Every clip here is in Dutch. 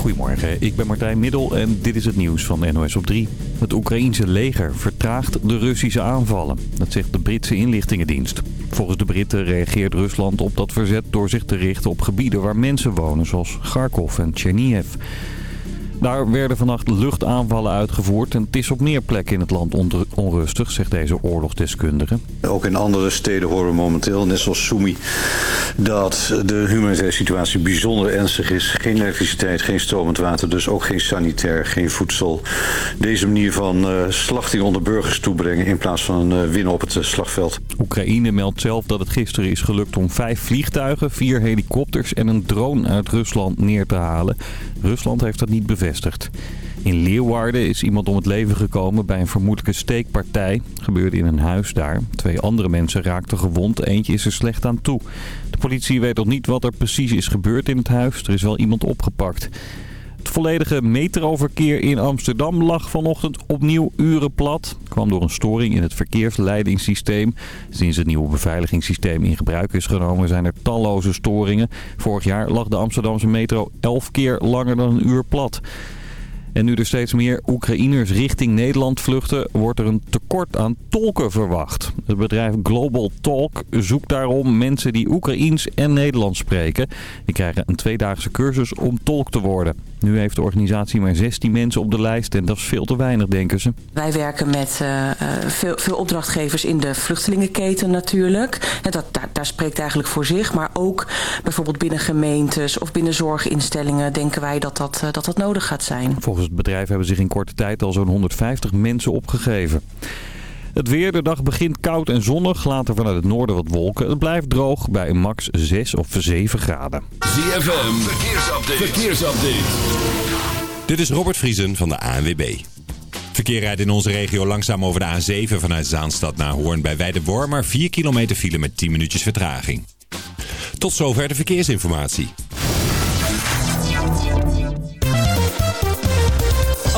Goedemorgen, ik ben Martijn Middel en dit is het nieuws van NOS op 3. Het Oekraïense leger vertraagt de Russische aanvallen. Dat zegt de Britse inlichtingendienst. Volgens de Britten reageert Rusland op dat verzet door zich te richten op gebieden waar mensen wonen, zoals Kharkov en Chernihiv. Daar werden vannacht luchtaanvallen uitgevoerd en het is op meer plekken in het land onrustig, zegt deze oorlogsdeskundige. Ook in andere steden horen we momenteel, net zoals Sumi, dat de humanitaire situatie bijzonder ernstig is. Geen elektriciteit, geen stromend water, dus ook geen sanitair, geen voedsel. Deze manier van uh, slachting onder burgers toebrengen in plaats van uh, winnen op het uh, slagveld. Oekraïne meldt zelf dat het gisteren is gelukt om vijf vliegtuigen, vier helikopters en een drone uit Rusland neer te halen. Rusland heeft dat niet bevestigd. In Leeuwarden is iemand om het leven gekomen bij een vermoedelijke steekpartij. gebeurde in een huis daar. Twee andere mensen raakten gewond. Eentje is er slecht aan toe. De politie weet nog niet wat er precies is gebeurd in het huis. Er is wel iemand opgepakt. Het volledige metroverkeer in Amsterdam lag vanochtend opnieuw uren plat. kwam door een storing in het verkeersleidingssysteem. Sinds het nieuwe beveiligingssysteem in gebruik is genomen zijn er talloze storingen. Vorig jaar lag de Amsterdamse metro 11 keer langer dan een uur plat. En nu er steeds meer Oekraïners richting Nederland vluchten, wordt er een tekort aan tolken verwacht. Het bedrijf Global Talk zoekt daarom mensen die Oekraïens en Nederlands spreken. Die krijgen een tweedaagse cursus om tolk te worden. Nu heeft de organisatie maar 16 mensen op de lijst en dat is veel te weinig, denken ze. Wij werken met uh, veel, veel, opdrachtgevers in de vluchtelingenketen natuurlijk. En dat, daar, daar, spreekt eigenlijk voor zich. Maar ook bijvoorbeeld binnen gemeentes of binnen zorginstellingen denken wij dat dat, uh, dat, dat nodig gaat zijn. Volgens het bedrijf hebben zich in korte tijd al zo'n 150 mensen opgegeven. Het weer, de dag begint koud en zonnig. Later vanuit het noorden wat wolken. Het blijft droog bij een max 6 of 7 graden. ZFM, verkeersupdate. verkeersupdate. Dit is Robert Vriesen van de ANWB. Verkeer rijdt in onze regio langzaam over de A7 vanuit Zaanstad naar Hoorn bij Weidewormer. 4 kilometer file met 10 minuutjes vertraging. Tot zover de verkeersinformatie.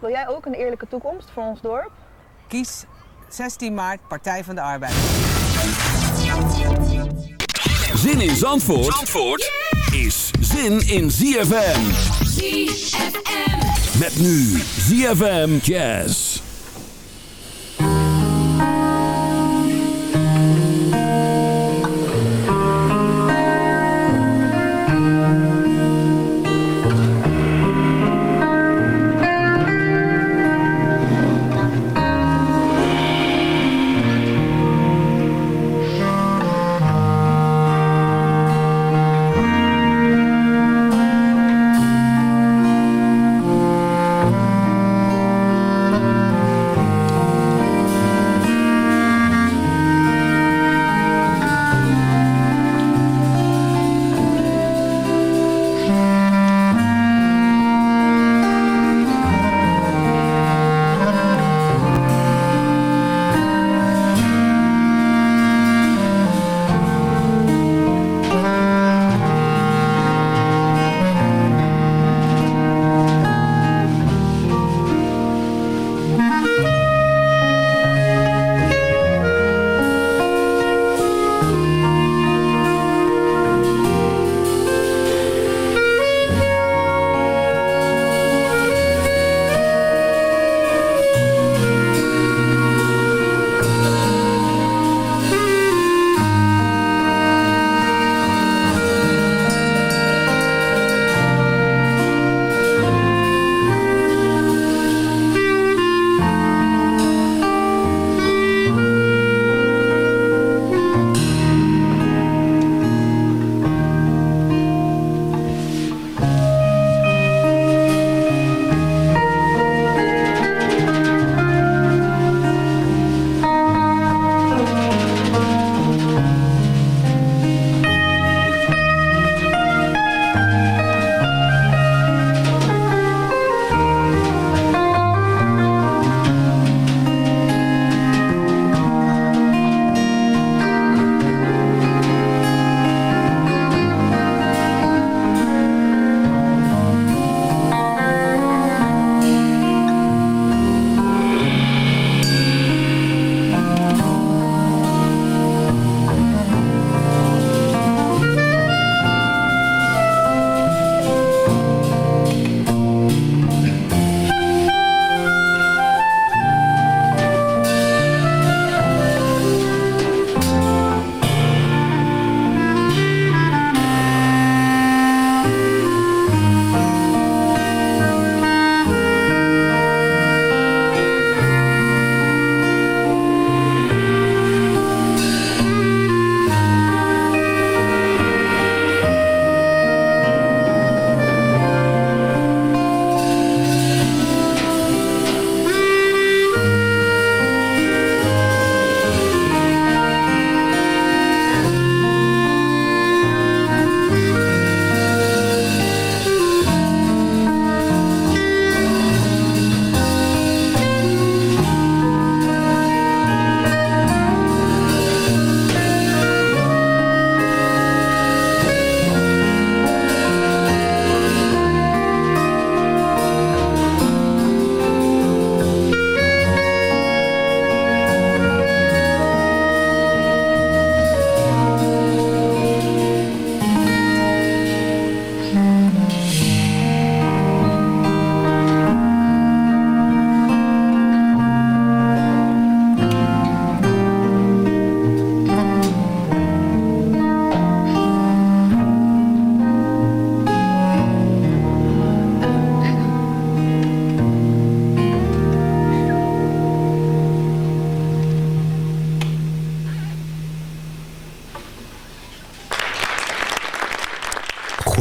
Wil jij ook een eerlijke toekomst voor ons dorp? Kies 16 maart Partij van de Arbeid. Zin in Zandvoort, Zandvoort is zin in ZFM. ZFM. Met nu ZFM Jazz.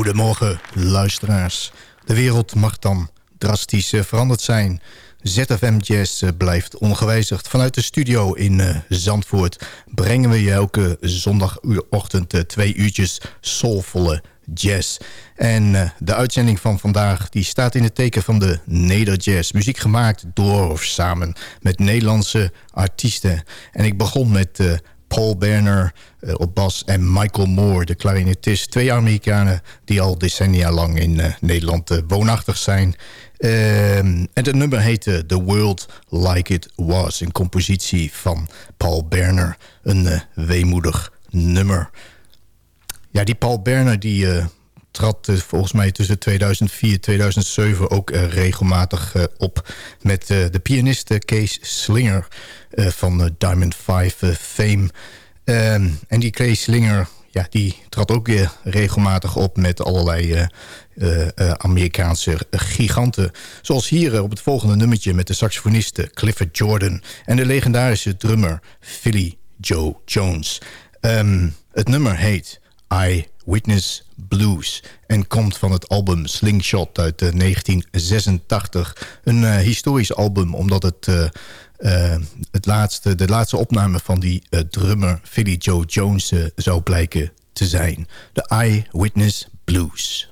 Goedemorgen, luisteraars. De wereld mag dan drastisch eh, veranderd zijn. ZFM Jazz eh, blijft ongewijzigd. Vanuit de studio in uh, Zandvoort brengen we je elke zondagochtend twee uurtjes soulvolle jazz. En de uitzending van vandaag die staat in het teken van de Nederjazz. Muziek gemaakt door of samen met Nederlandse artiesten. En ik begon met Paul Berner uh, op bas en Michael Moore, de klarinetist. Twee Amerikanen die al decennia lang in uh, Nederland uh, woonachtig zijn. Ehm, en het nummer heette The World Like It Was. Een compositie van Paul Berner. Een weemoedig nummer. Ja, die Paul Berner die trad volgens mij tussen 2004 en 2007 ook regelmatig op met de pianiste Kees Slinger van Diamond Five fame. Ehm, en die Kees Slinger ja, die trad ook weer regelmatig op met allerlei Amerikaanse giganten. Zoals hier op het volgende nummertje met de saxofoniste Clifford Jordan... en de legendarische drummer Philly Joe Jones. Um, het nummer heet I Witness Blues. En komt van het album Slingshot uit 1986. Een historisch album omdat het, eh, het laatste, de laatste opname van die eh, drummer Philly Joe Jones eh, zou blijken te zijn. De Eyewitness Blues.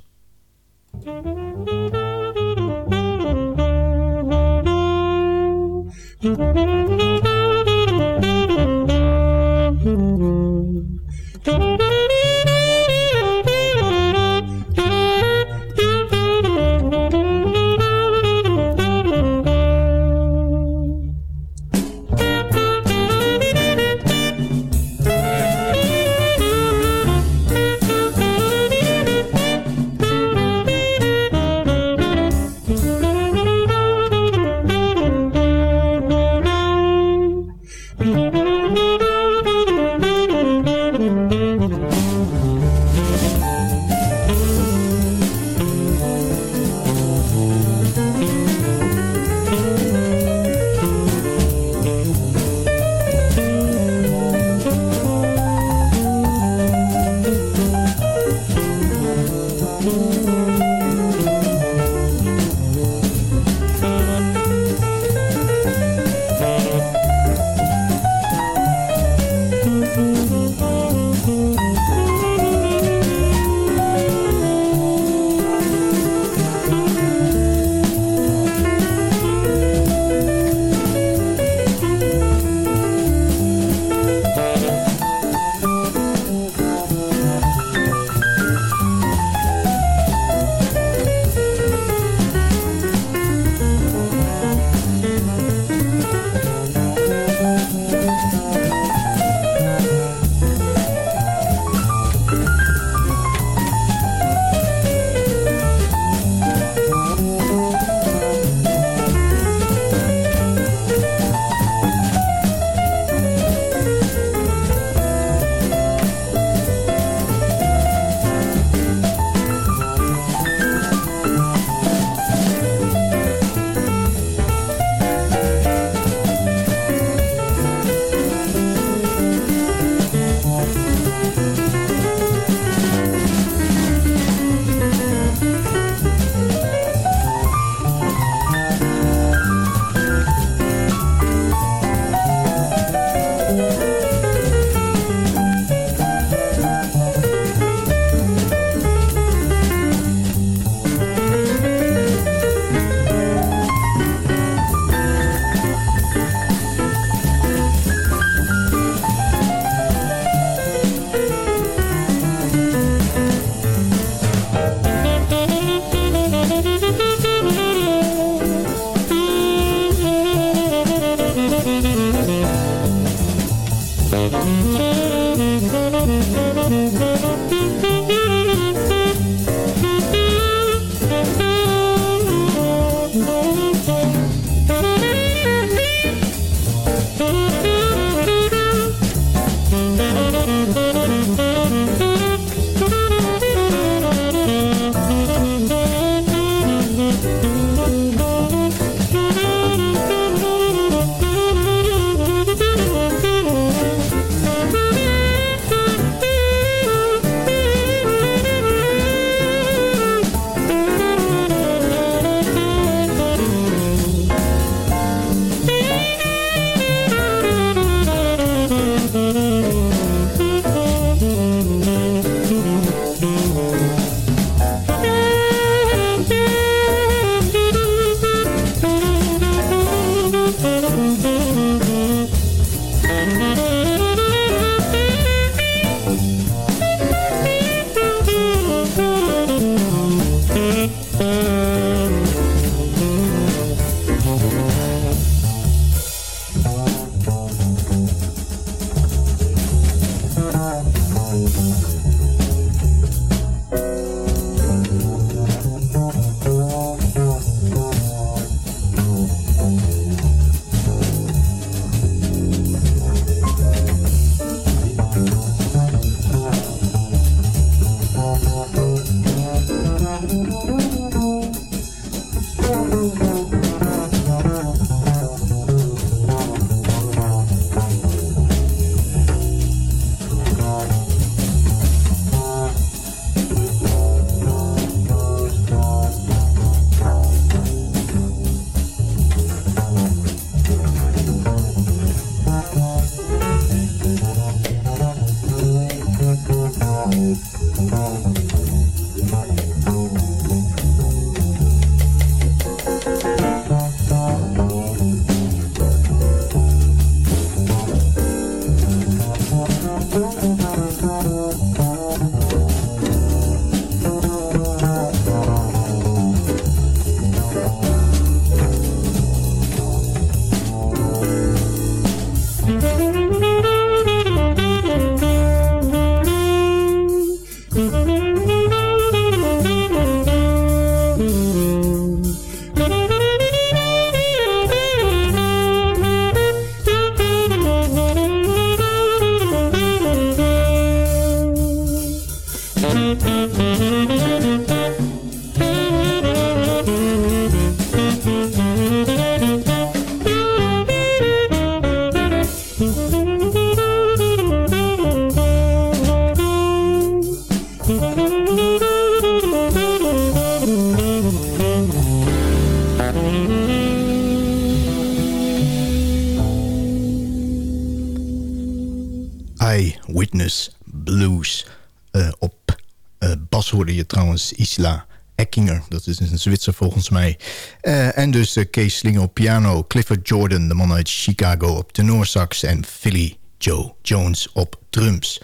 Hoorde je trouwens Isla Eckinger. Dat is een Zwitser volgens mij. Uh, en dus Kees Slinger op piano. Clifford Jordan, de man uit Chicago op tenorsax. En Philly Joe Jones op drums.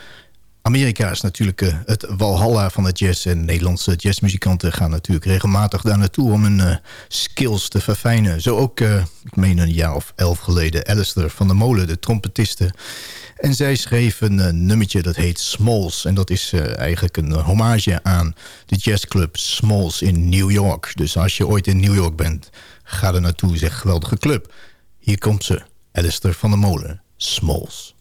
Amerika is natuurlijk uh, het walhalla van de jazz. En Nederlandse jazzmuzikanten gaan natuurlijk regelmatig daar naartoe... om hun uh, skills te verfijnen. Zo ook, uh, ik meen een jaar of elf geleden... Alistair van der Molen, de trompetiste. En zij schreef een nummertje dat heet Smalls. En dat is eigenlijk een hommage aan de jazzclub Smalls in New York. Dus als je ooit in New York bent, ga er naartoe. Zeg, geweldige club. Hier komt ze, Alistair van der Molen, Smalls.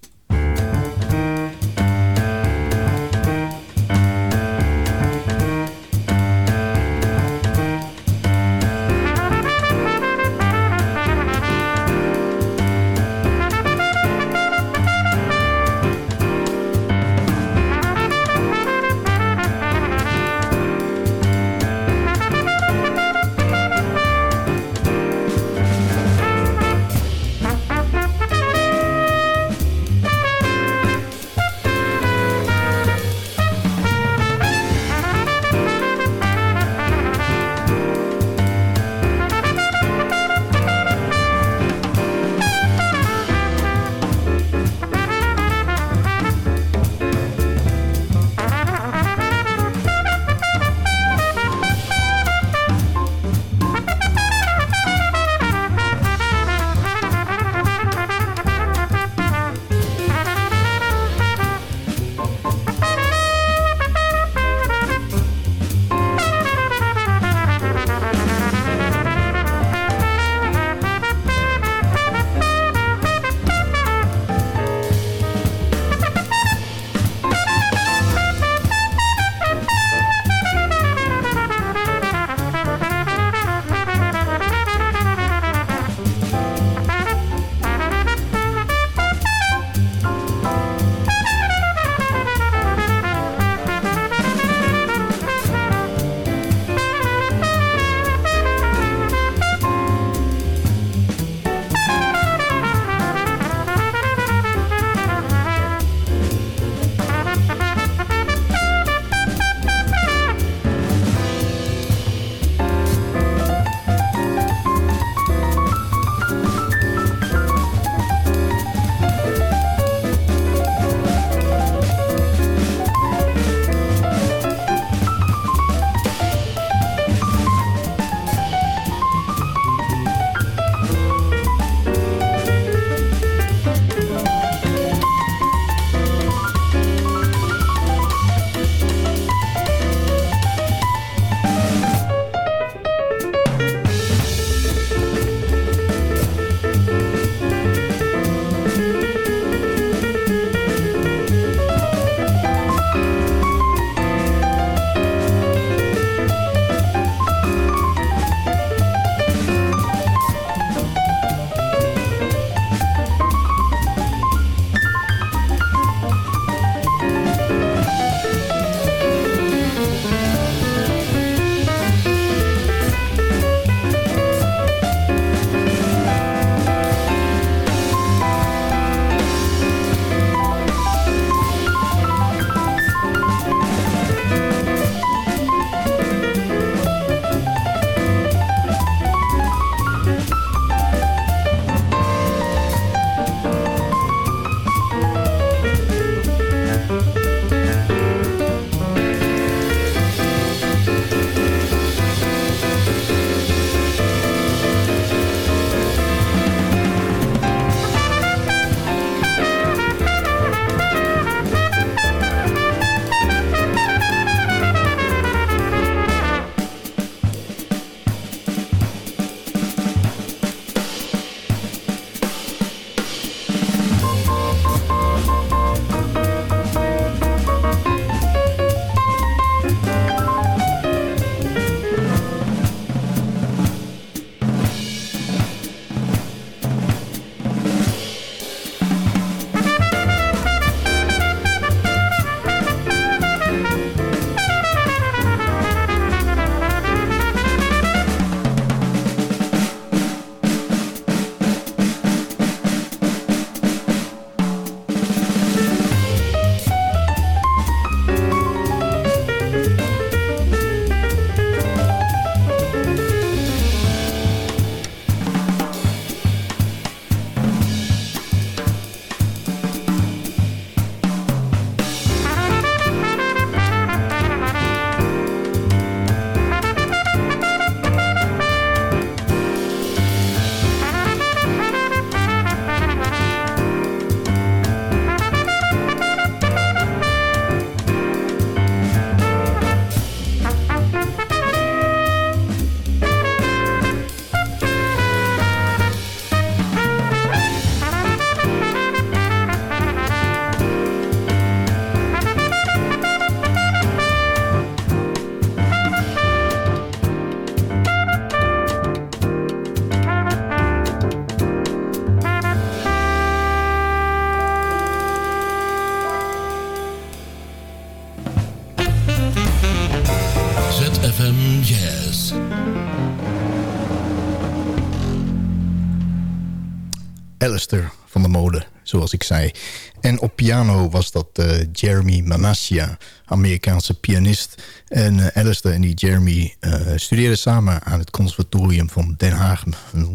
Was dat uh, Jeremy Manassia, Amerikaanse pianist. En uh, Alistair en die Jeremy uh, studeerden samen aan het conservatorium van Den Haag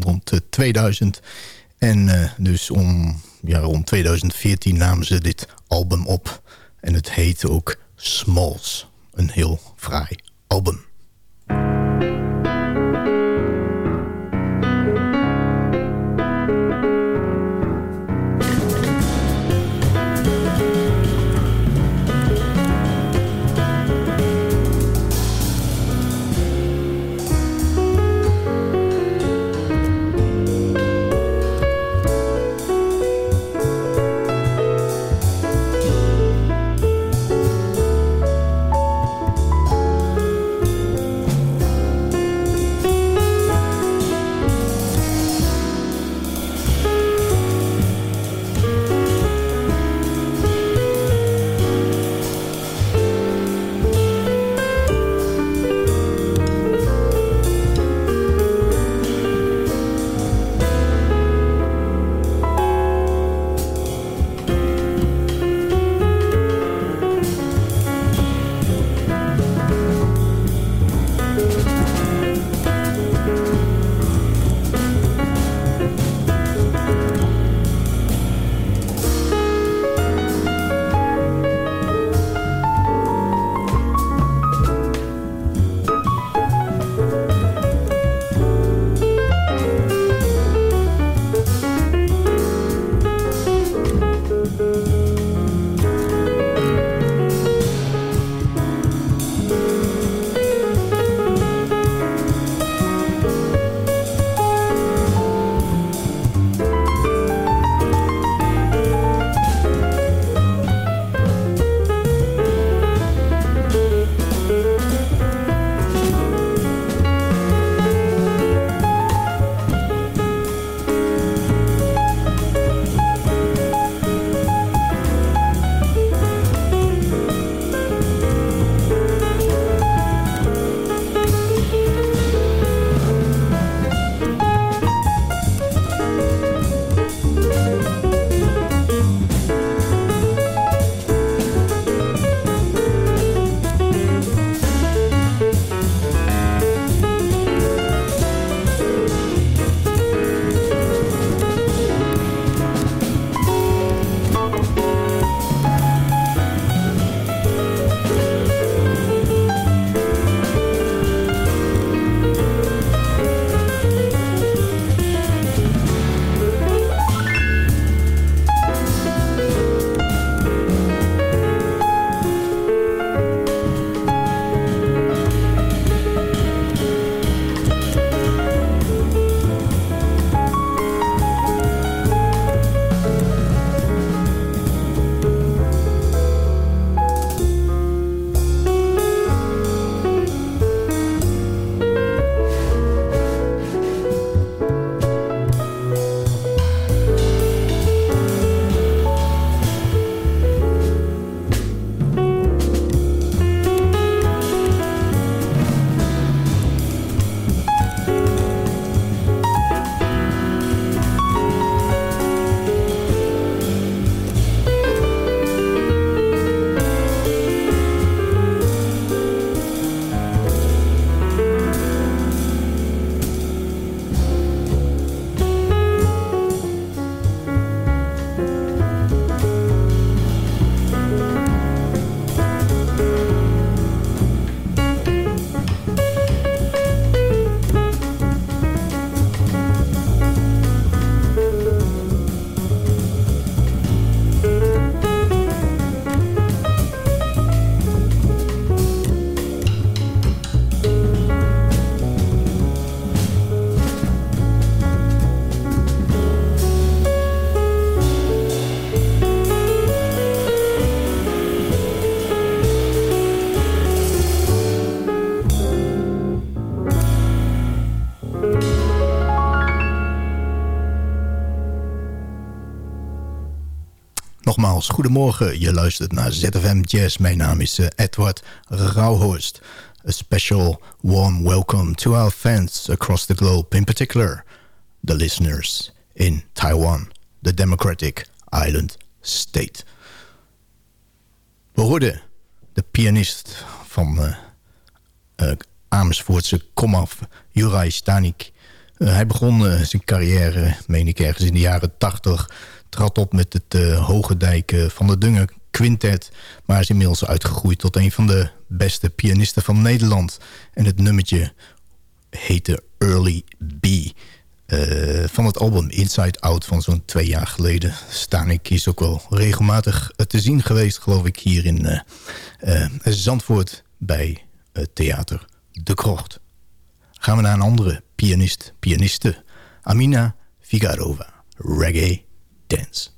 rond 2000. En dus om, ja, rond 2014 namen ze dit album op. En het heette ook Smalls. Een heel fraai album. Goedemorgen. Je luistert naar ZFM Jazz. Mijn naam is uh, Edward Rauhorst. A special warm welcome to our fans across the globe. In particular, the listeners in Taiwan the Democratic Island State. We hoorden de pianist van uh, Amersfoortse komaf, Juraj Stanik. Hij begon zijn carrière, meen ik ergens in de jaren 80... trad op met het Hoge Dijk van de Dungen Quintet... maar is inmiddels uitgegroeid tot een van de beste pianisten van Nederland. En het nummertje heette Early B... Uh, van het album Inside Out van zo'n twee jaar geleden staan ik is ook wel regelmatig te zien geweest, geloof ik, hier in uh, uh, Zandvoort bij het theater De Krocht. Gaan we naar een andere pianist, pianiste, Amina Figarova, Reggae Dance.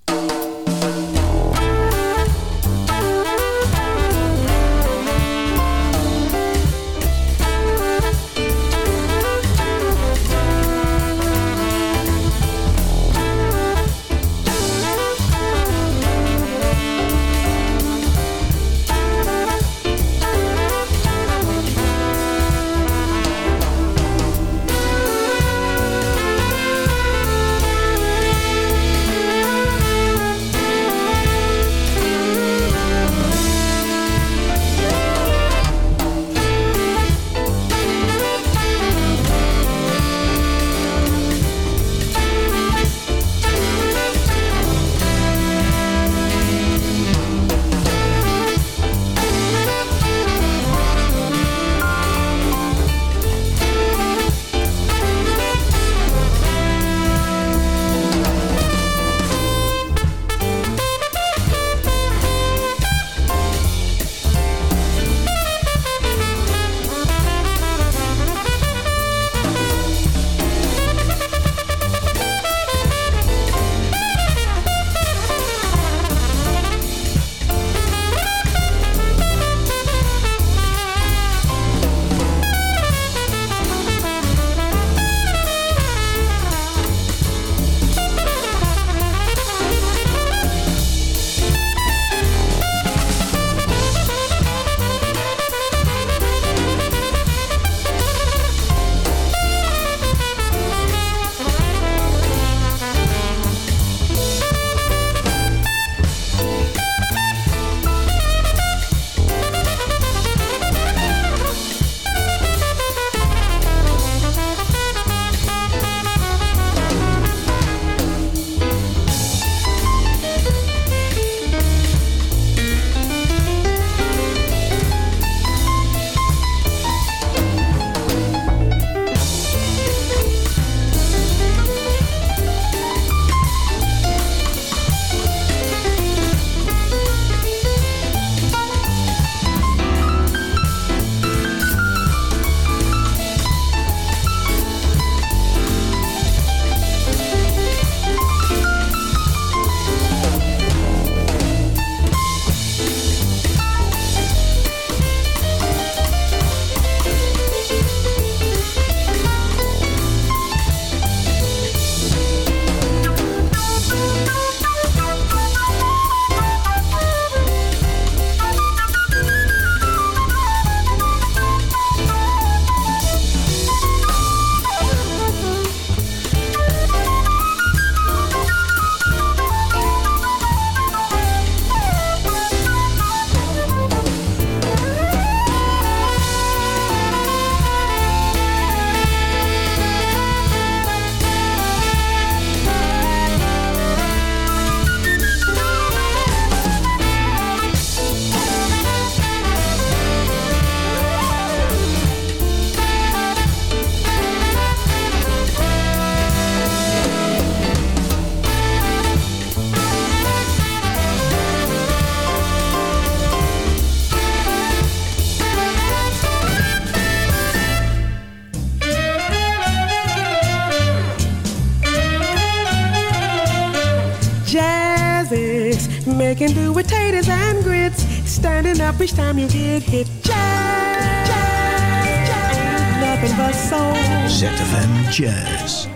Hit. Jazz, jazz, jazz. Nothing but soul. ZFM Jazz.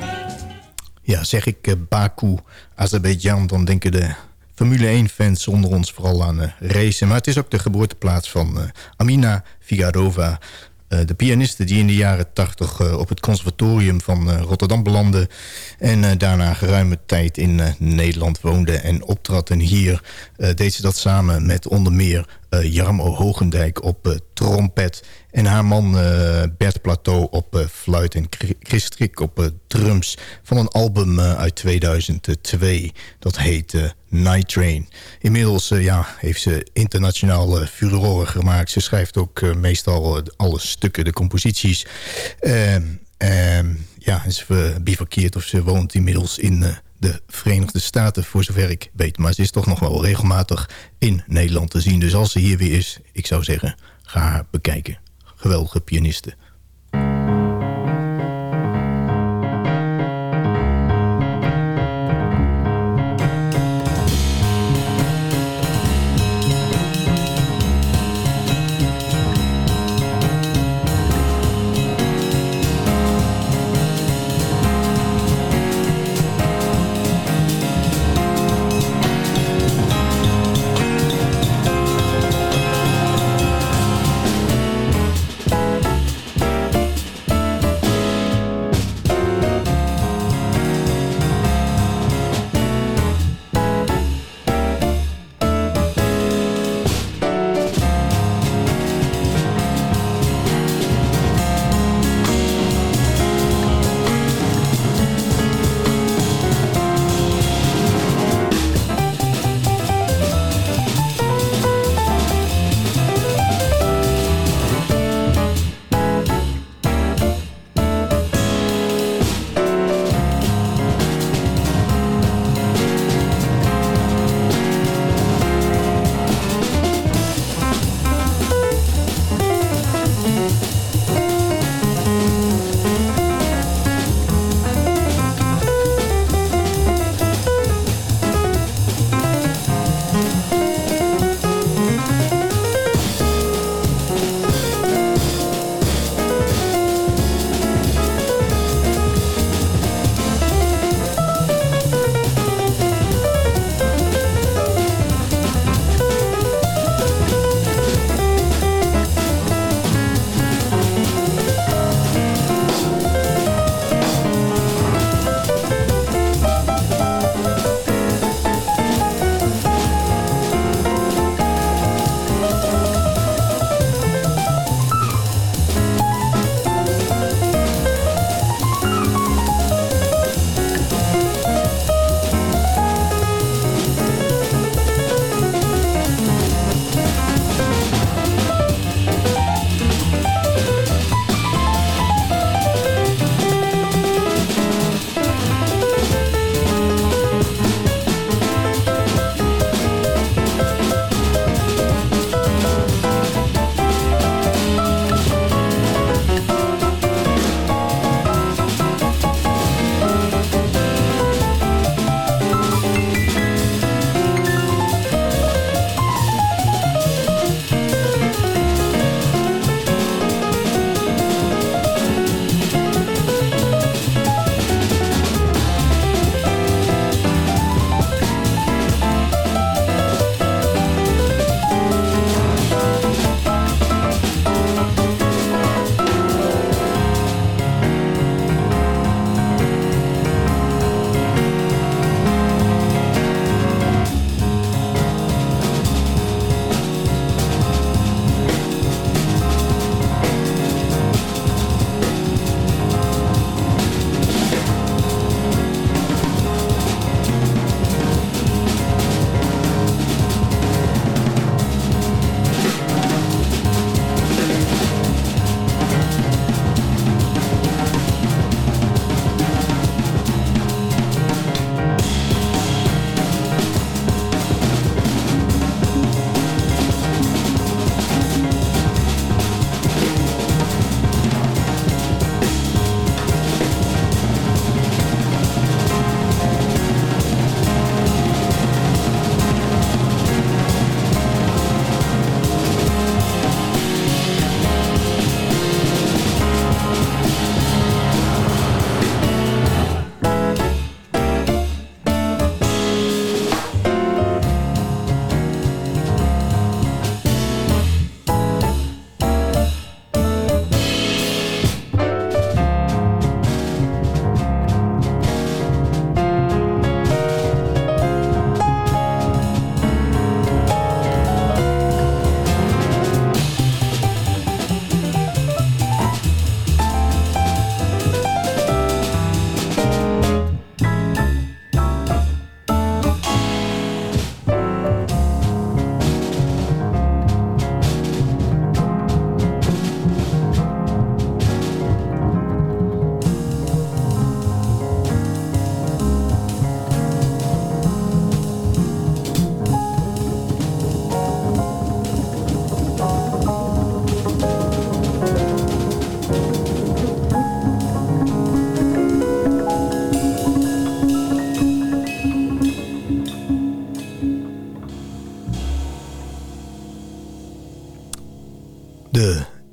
Ja, zeg ik uh, Baku, Azerbeidzjan, dan denken de Formule 1-fans onder ons vooral aan uh, racen. Maar het is ook de geboorteplaats van uh, Amina Figarova. De pianiste die in de jaren 80 op het conservatorium van Rotterdam belandde... en daarna geruime tijd in Nederland woonde en optrad. En hier deed ze dat samen met onder meer Jarmo Hogendijk op trompet... En haar man uh, Bert Plateau op uh, fluit en Chris Strik op uh, drums... van een album uit 2002. Dat heet Night Train. Inmiddels ja, heeft ze internationaal furoren gemaakt. Ze schrijft ook meestal alle stukken, de composities. Ehm, ja, ze bivakkeert of ze woont inmiddels in de Verenigde Staten, voor zover ik weet. Maar ze is toch nog wel regelmatig in Nederland te zien. Dus als ze hier weer is, ik zou zeggen, ga haar bekijken geweldige pianiste.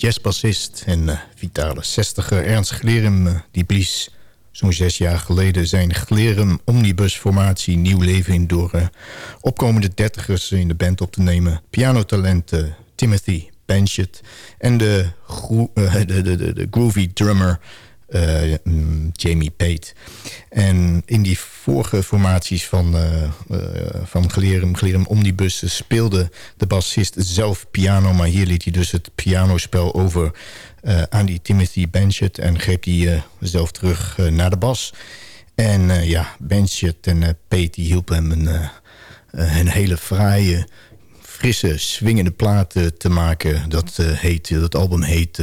Jazzbassist en vitale zestiger Ernst Glerum... Uh, die blies zo'n zes jaar geleden zijn Glerum Omnibus-formatie nieuw leven in... door uh, opkomende dertigers in de band op te nemen. Pianotalent Timothy Benchett en de, de groovy drummer... Uh, Jamie Pate. En in die vorige formaties van, uh, uh, van Glerum, Glerum Omnibus speelde de bassist zelf piano... maar hier liet hij dus het pianospel over aan die Timothy Benchett... en greep hij zelf terug naar de bas. En ja, Benchett en Pate die hielpen hem een, een hele fraaie frisse, swingende platen te maken. Dat, heet, dat album heet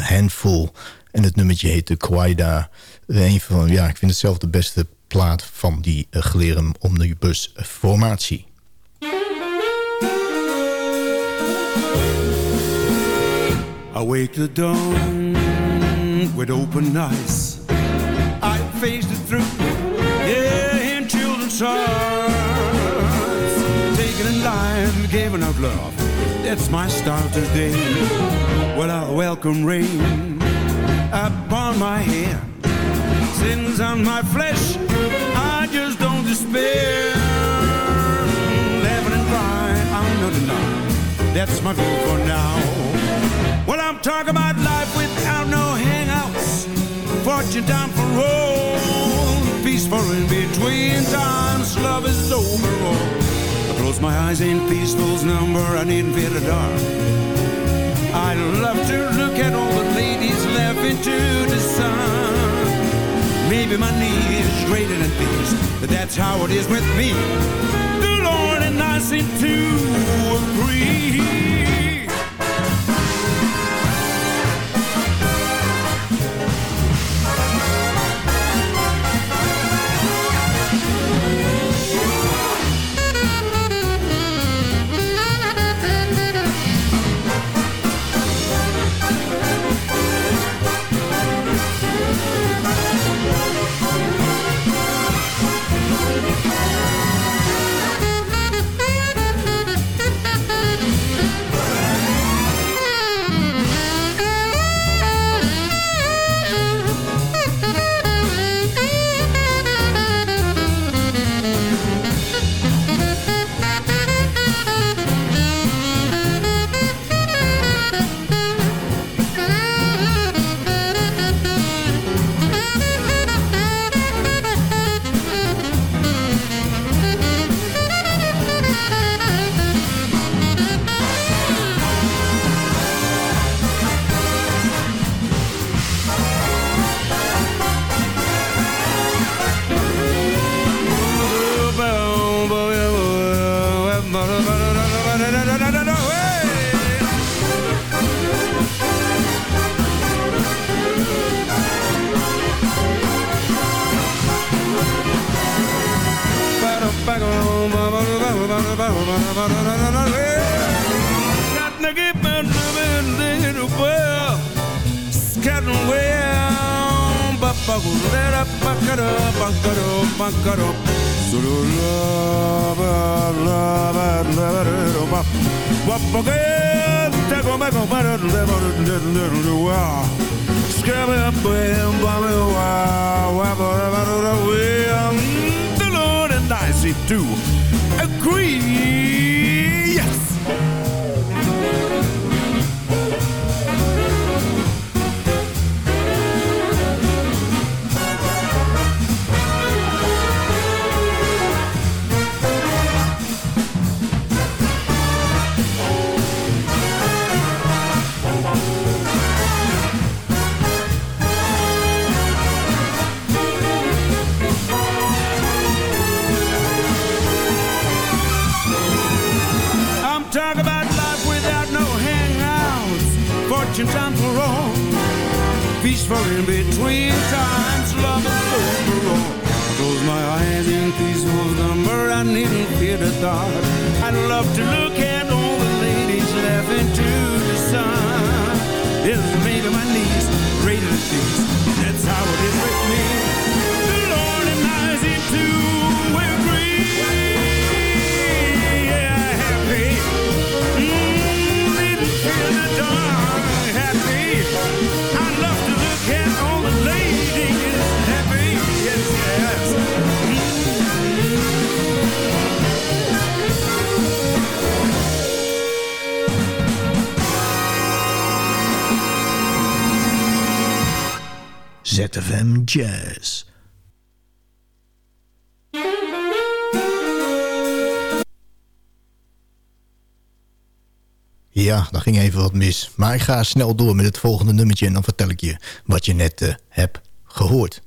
Handful... En het nummertje heette Kwaida. Een van, ja, ik vind het zelf de beste plaat van die uh, Glerum Omnibus formatie. Awake the dawn with open eyes. I faced it through, yeah, in children's hearts. Taken in life, giving out love. That's my start today. Well, I welcome rain upon my head. Sins on my flesh, I just don't despair. Laughing and crying, I'm not enough. That's my goal for now. Well, I'm talking about life without no hangouts. Fortune down for roll. Peaceful in between times. Love is over all. I close my eyes in peaceful's number. I needn't fear the dark. I love to look at all the ladies laughing to the sun. Maybe my knees is greater than these, but that's how it is with me. The Lord and I seem to agree. And I see to agree. Ja, daar ging even wat mis. Maar ik ga snel door met het volgende nummertje... en dan vertel ik je wat je net uh, hebt gehoord.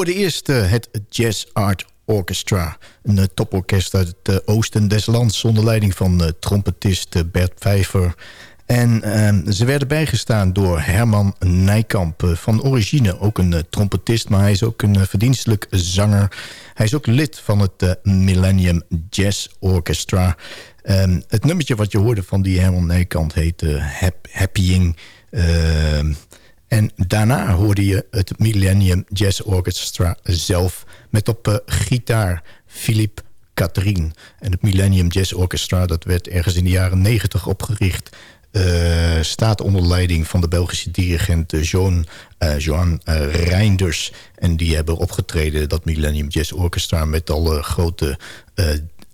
Hoorde eerst uh, het Jazz Art Orchestra. Een uh, toporkest uit het uh, oosten des lands... onder leiding van trompetist Bert Pfeiffer... En uh, ze werden bijgestaan door Herman Nijkamp. van origine ook een trompetist, maar hij is ook een verdienstelijk zanger. Hij is ook lid van het Millennium Jazz Orchestra. Um, het nummertje wat je hoorde van die Herman Nijkamp heet Happying... Uh, en daarna hoorde je het Millennium Jazz Orchestra zelf... met op uh, gitaar Philippe Catherine. En het Millennium Jazz Orchestra dat werd ergens in de jaren 90 opgericht... Uh, staat onder leiding van de Belgische dirigent Joan, uh, Joan Reinders. En die hebben opgetreden, dat Millennium Jazz Orchestra... met alle grote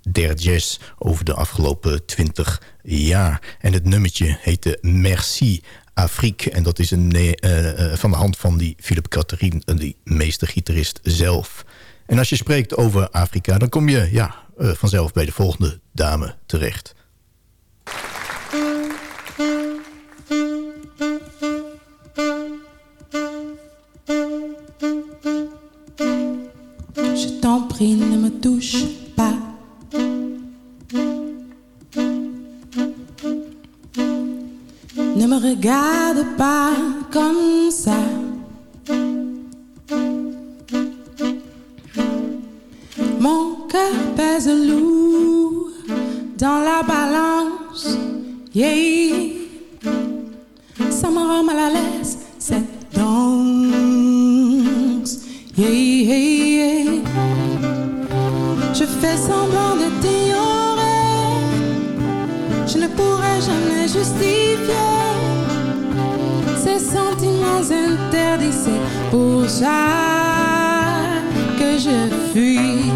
der jazz over de afgelopen 20 jaar. En het nummertje heette Merci Afrique. En dat is een, uh, van de hand van die Philip Catherine, die meestergitarist zelf. En als je spreekt over Afrika, dan kom je ja, vanzelf bij de volgende dame terecht. Je t'en prie, ne me touche regarde pas comme ça. Mon cœur pèse lourd dans la balance. Yeah. Interdits. C'est pour ça que je fuis.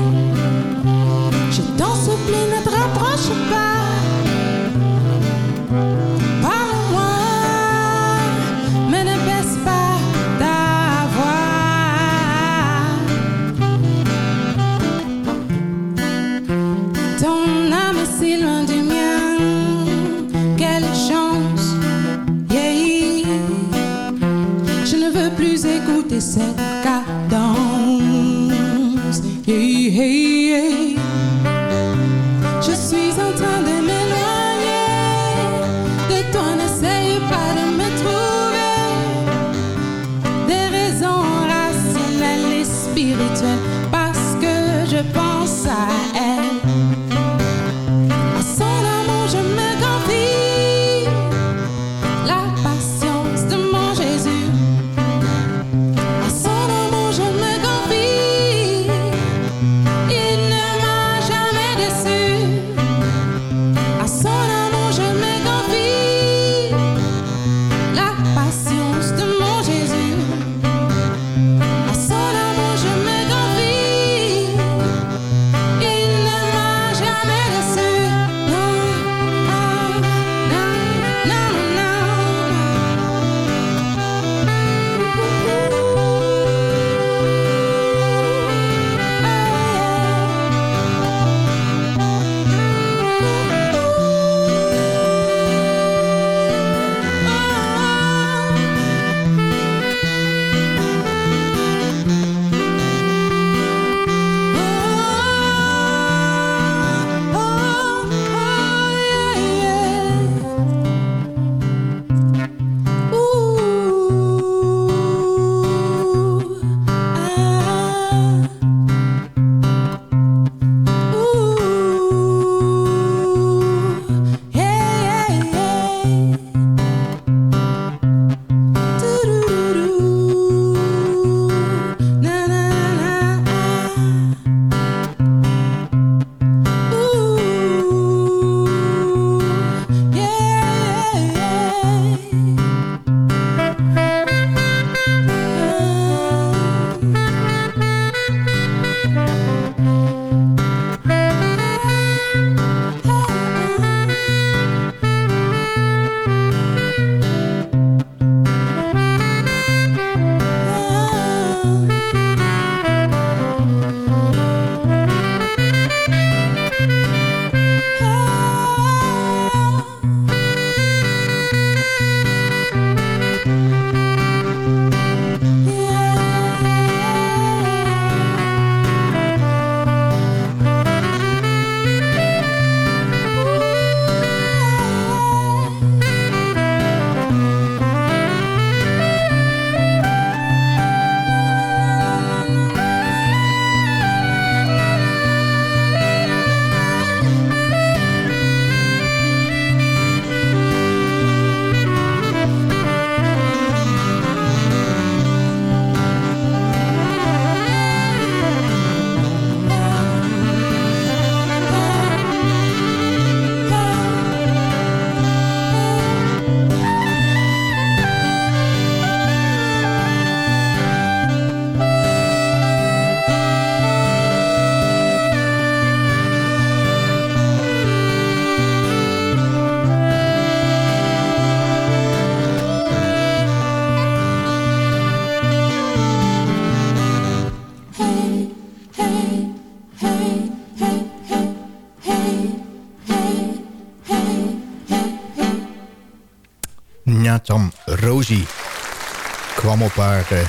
Kwam op haar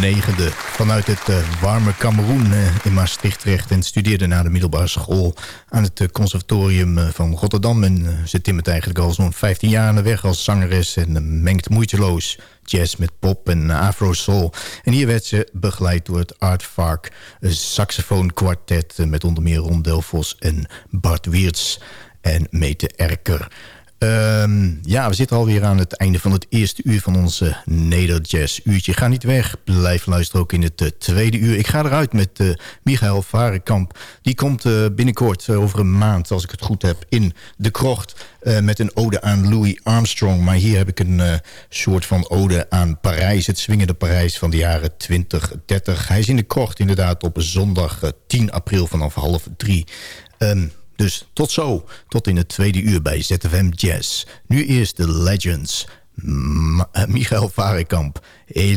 negende vanuit het eh, warme Cameroen eh, in Maastricht terecht... en studeerde na de middelbare school aan het eh, conservatorium van Rotterdam. En ze timmert eigenlijk al zo'n 15 jaar aan de weg als zangeres... en mengt moeiteloos jazz met pop en afro-soul. En hier werd ze begeleid door het Art Vark saxofoonkwartet... met onder meer Ron Delfos en Bart Wiertz en Mete Erker... Ehm, ja, we zitten alweer aan het einde van het eerste uur van onze Nederjazz uurtje. Ga niet weg, blijf luisteren ook in het eh, tweede uur. Ik ga eruit met uh, Michael Varenkamp. Die komt uh, binnenkort, over een maand als ik het goed heb, in De Krocht... met een ode aan Louis Armstrong. Maar hier heb ik een soort van ode aan Parijs. Het swingende Parijs van de jaren 20, 30. Hij is in De Krocht inderdaad op zondag 10 april vanaf half drie. Um, dus tot zo, tot in het tweede uur bij ZFM Jazz. Nu eerst de Legends. M Michael Varekamp, et